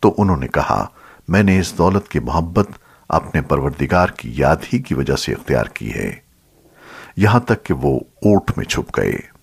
تو انہوں نے کہا، میں نے اس دولت کی محبت اپنے پروردگار کی یاد ہی کی وجہ سے اختیار کی ہے۔ یہاں تک کہ وہ اوٹ میں چھپ گئے۔